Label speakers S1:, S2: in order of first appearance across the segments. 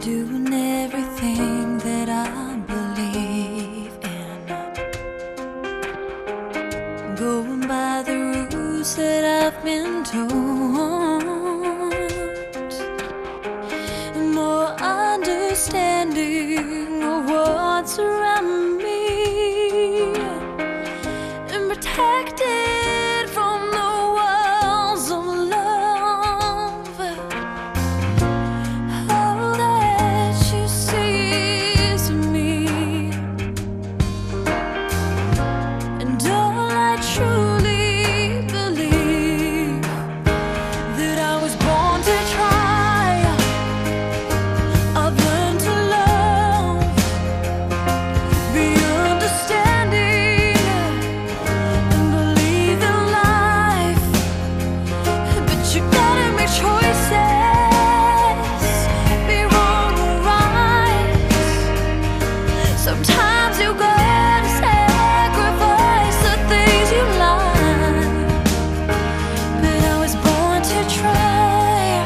S1: Doing everything that I believe in, going by the rules that I've been told, more understanding of what's around me. Sometimes you gotta sacrifice the things you. But I was born to try.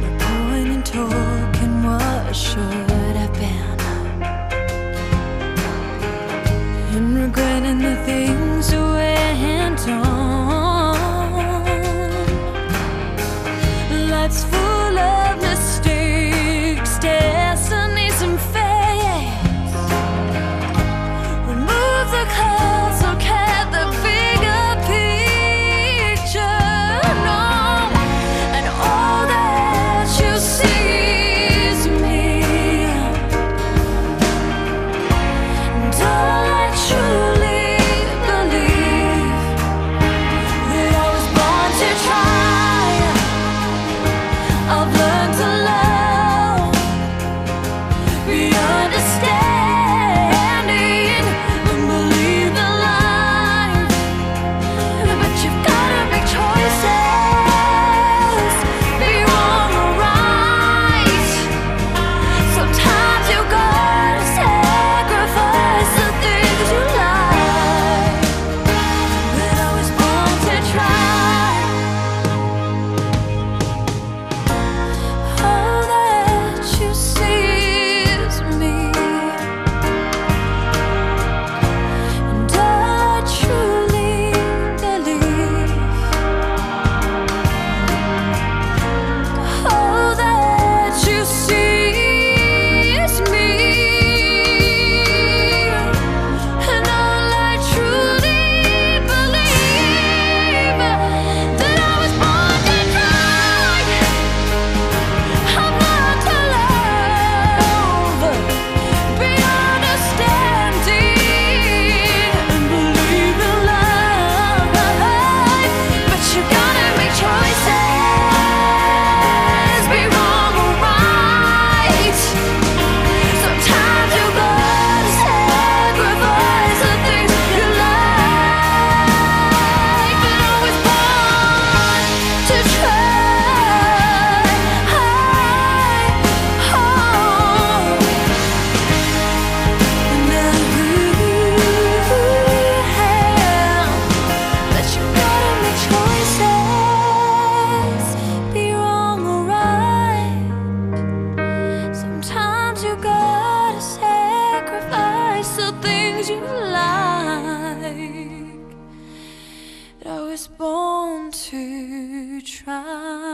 S1: No point in talking what should have been. And regretting the things you born to try.